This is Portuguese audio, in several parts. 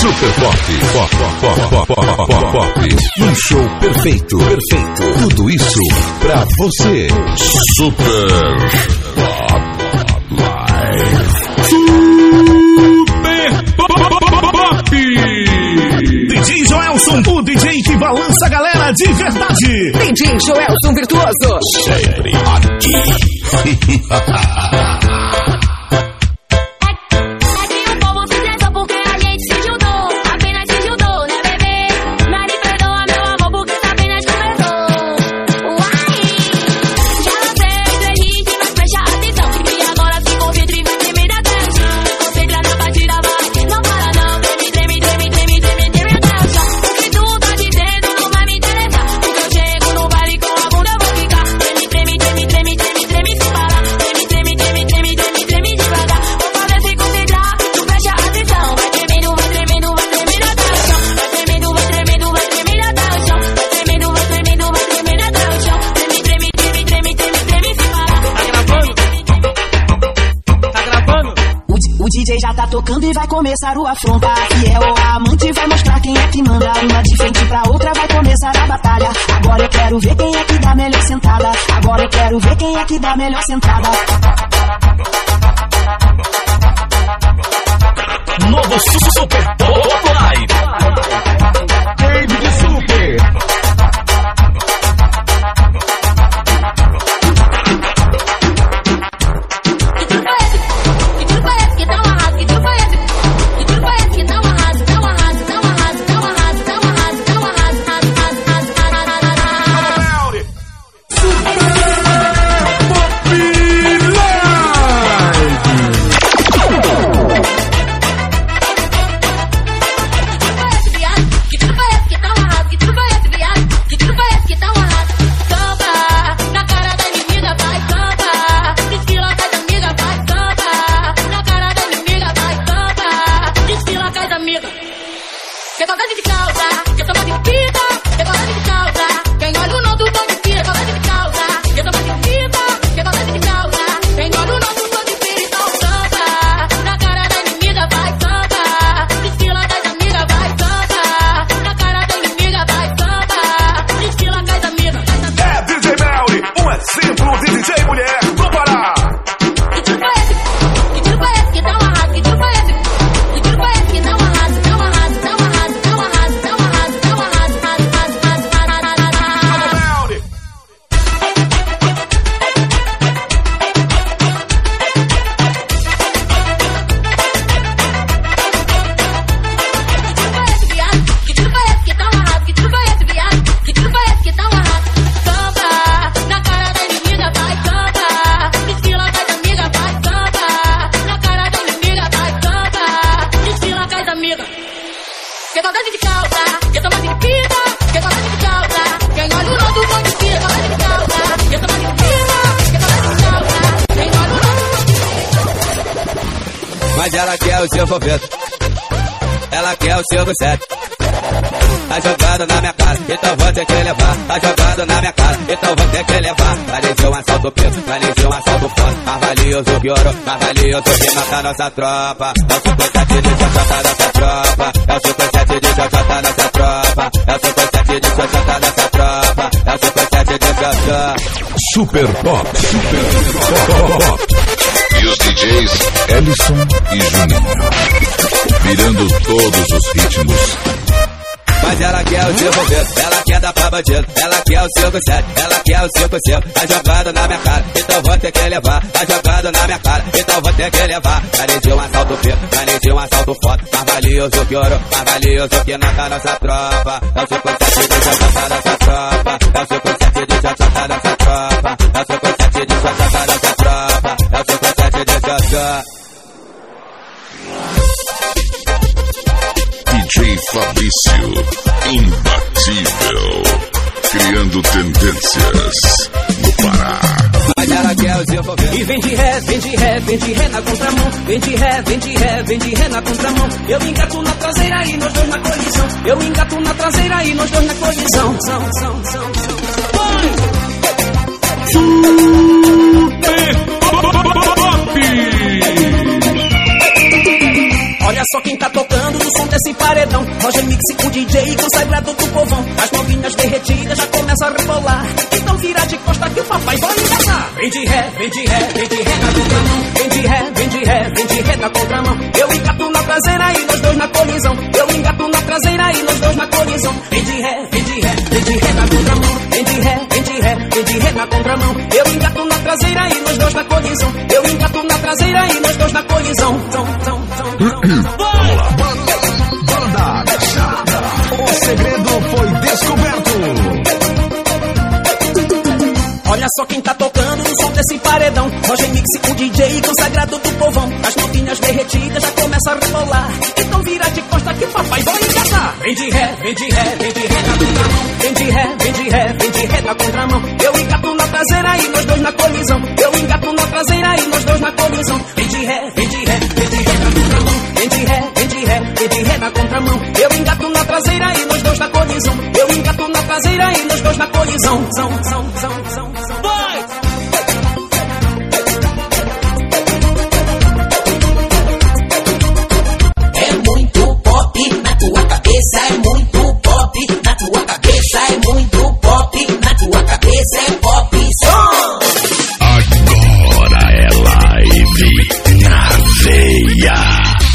Super Pop. Pop, pop, pop, pop, pop, pop. Um show perfeito, perfeito. Tudo isso pra você. Super Pop Live. Super Pop! DJ Joelson, o DJ que balança a galera de verdade. DJ Joelson Virtuoso. Sempre. Aqui O, o DJ já tá tocando e vai começar o afronta. Fiel ou amante vai mostrar quem é que manda. Uma de frente pra outra vai começar a batalha. Agora eu quero ver quem é que dá melhor sentada. Agora eu quero ver quem é que dá melhor sentada. Novo Super Pop Mas ela quer o seu foguete. Ela quer o seu sete. Tá jogando na minha casa, então vou ter que levar. Tá jogando na minha casa, então vou ter que levar. Planejou um assalto preso, planejou um assalto forte. Mais valioso que ouro, mais valioso que mata nossa tropa. É o 57 de Jota nossa tropa. É o 57 de Jota nossa tropa. É o 57 de Jota nossa tropa. O 57 de Jota. Super Pop. Super Pop. E os DJs Ellison e Juninho. Virando todos os ritmos. Mas ela quer o seu bobeiro, ela quer dar pra bandido, ela quer o 57, ela quer o 55, tá jogando na minha cara, então vou ter que levar, tá jogando na minha cara, então vou ter que levar. Planejei um assalto preto, planejei um assalto forte, mais valioso que ouro, mais valioso que nota nossa tropa. É o 57 de Jota nossa tropa, é o 57 de tropa, é o 57 de tropa, é o 57 de. DJ Fabrício. Imbatível. Criando tendências no Pará. E vem de ré, vem de ré, vem de ré na contramão. Vem de ré, vem de ré, vem de ré na contramão. Eu engato na traseira e nós dois na colisão. Eu engato na traseira e nós dois na colisão. São, são, são, são. Mix, o DJ consagrado do povão. As novinhas derretidas já começam a rebolar. Então vira de costa que o papai vai enganar. Vem de ré, vem de ré, vem de ré na contramão. Vem de ré, vem de ré, vem de ré na contramão. Eu engato na traseira e nós dois na colisão. Eu engato na traseira e nós dois na colisão. Vem de ré, vem de ré, vem de ré na contramão. Vem de ré, vem de ré, vem de ré na contramão. Eu engato na traseira e nós dois na colisão. Eu engato na traseira e nós dois na colisão. Só quem tá tocando no som desse paredão. Roger Mix, o DJ consagrado do povão. As novinhas derretidas já começam a rebolar. Então vira de costa que papai vai engatar. Vem de ré, vem de ré, vem de ré na contramão. Vem de ré, vem de ré, vem de ré na contramão. Eu engato na traseira e nós dois na colisão. Eu engato na traseira e nós dois na colisão. Vem de ré, vem de ré, vem de ré na contramão. Vem de ré, vem de ré, vem de ré na contramão. Eu engato na traseira e nós dois na colisão. Eu engato na traseira e nós dois na colisão. Zão, zão, zão,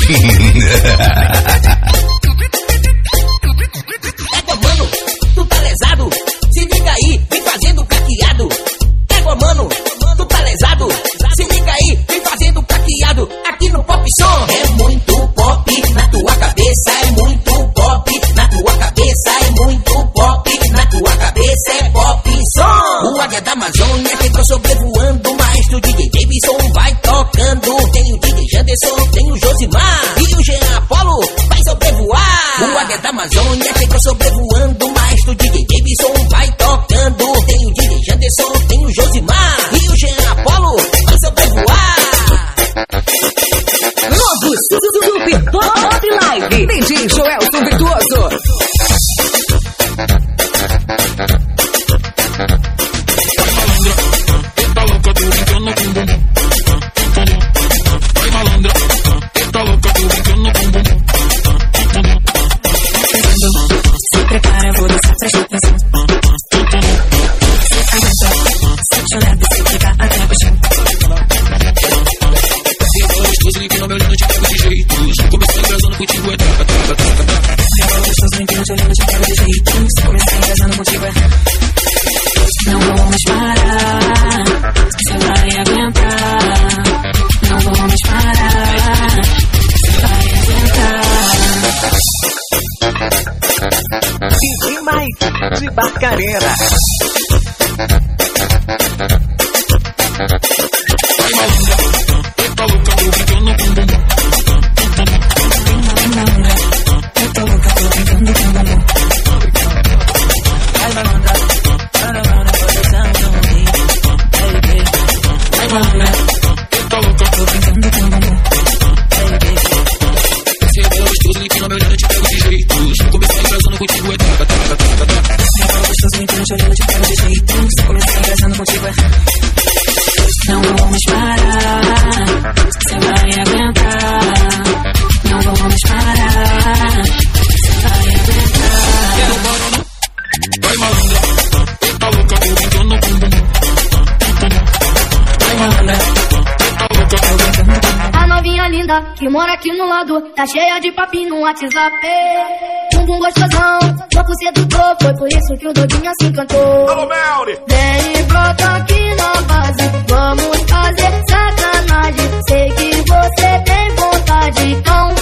Égua, mano, tu tá lesado? Se liga aí, vem fazendo caqueado. Égua, mano, tu tá lesado? Se liga aí, vem fazendo caqueado. Aqui no Pop Som. É muito pop na tua cabeça, é muito pop na tua cabeça, é muito pop na tua cabeça, é pop som. O Águia da Amazônia que entrou sobrevoando, o maestro DJ Davidson vai tocando. Tem o DJ Janderson, tem o Josimar e o Jean Apolo vai sobrevoar. O Águia da Amazônia entrou sobrevoando, o maestro DJ Davidson vai tocando. Tem o DJ Janderson, tem o Josimar e o Jean Apolo vai sobrevoar. Novo Super Pop Live. DJ Joelson Virtuoso. Mike de Barcarena. Que mora aqui no lado tá cheia de papinho no WhatsApp. Bumbum gostosão, corpo sedutor, foi por isso que o Dodinha se encantou. Alô, Melri. Vem e brota aqui na base, vamos fazer sacanagem. Sei que você tem vontade, então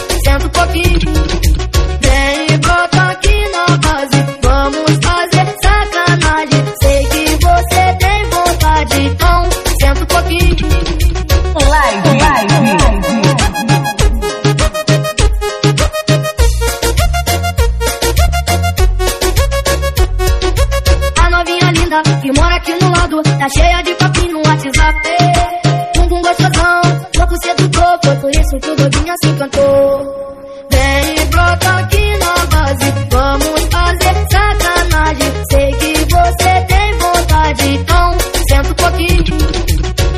Foi por isso que o se encantou. Vem, brota aqui na base, vamos fazer sacanagem. Sei que você tem vontade, então senta um pouquinho.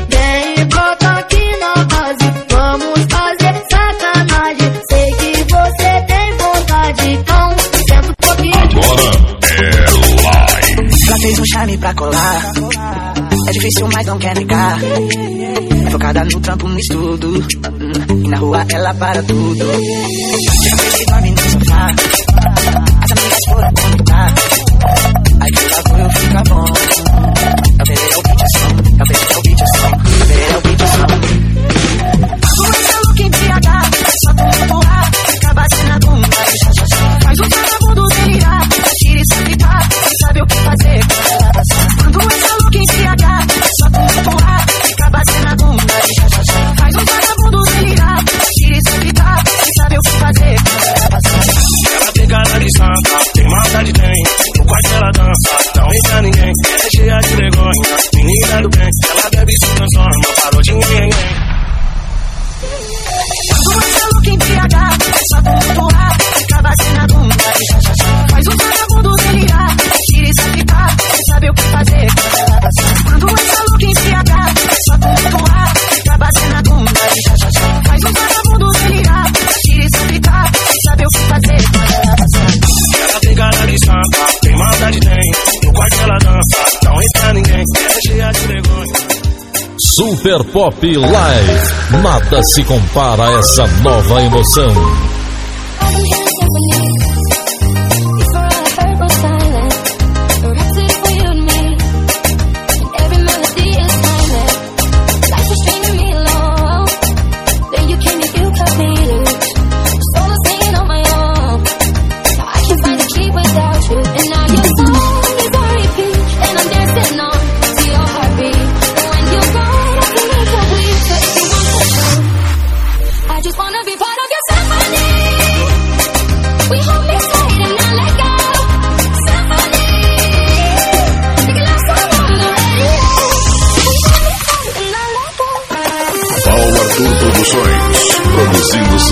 Vem, brota aqui na base, vamos fazer sacanagem. Sei que você tem vontade, então senta um pouquinho. Agora é live. Ela fez um charme pra colar. Pra colar é difícil, mas não quer negar. É focada no trampo, no estudo. E na rua ela para tudo. Ele dorme no sofá. As amigas foram comentar. Aí que o bagulho fica bom. Eu beleza, Ela bebe se transforma, parou de ninguém. Super Pop Live. Nada se compara a essa nova emoção.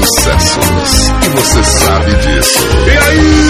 sucessos. E você sabe disso. E aí?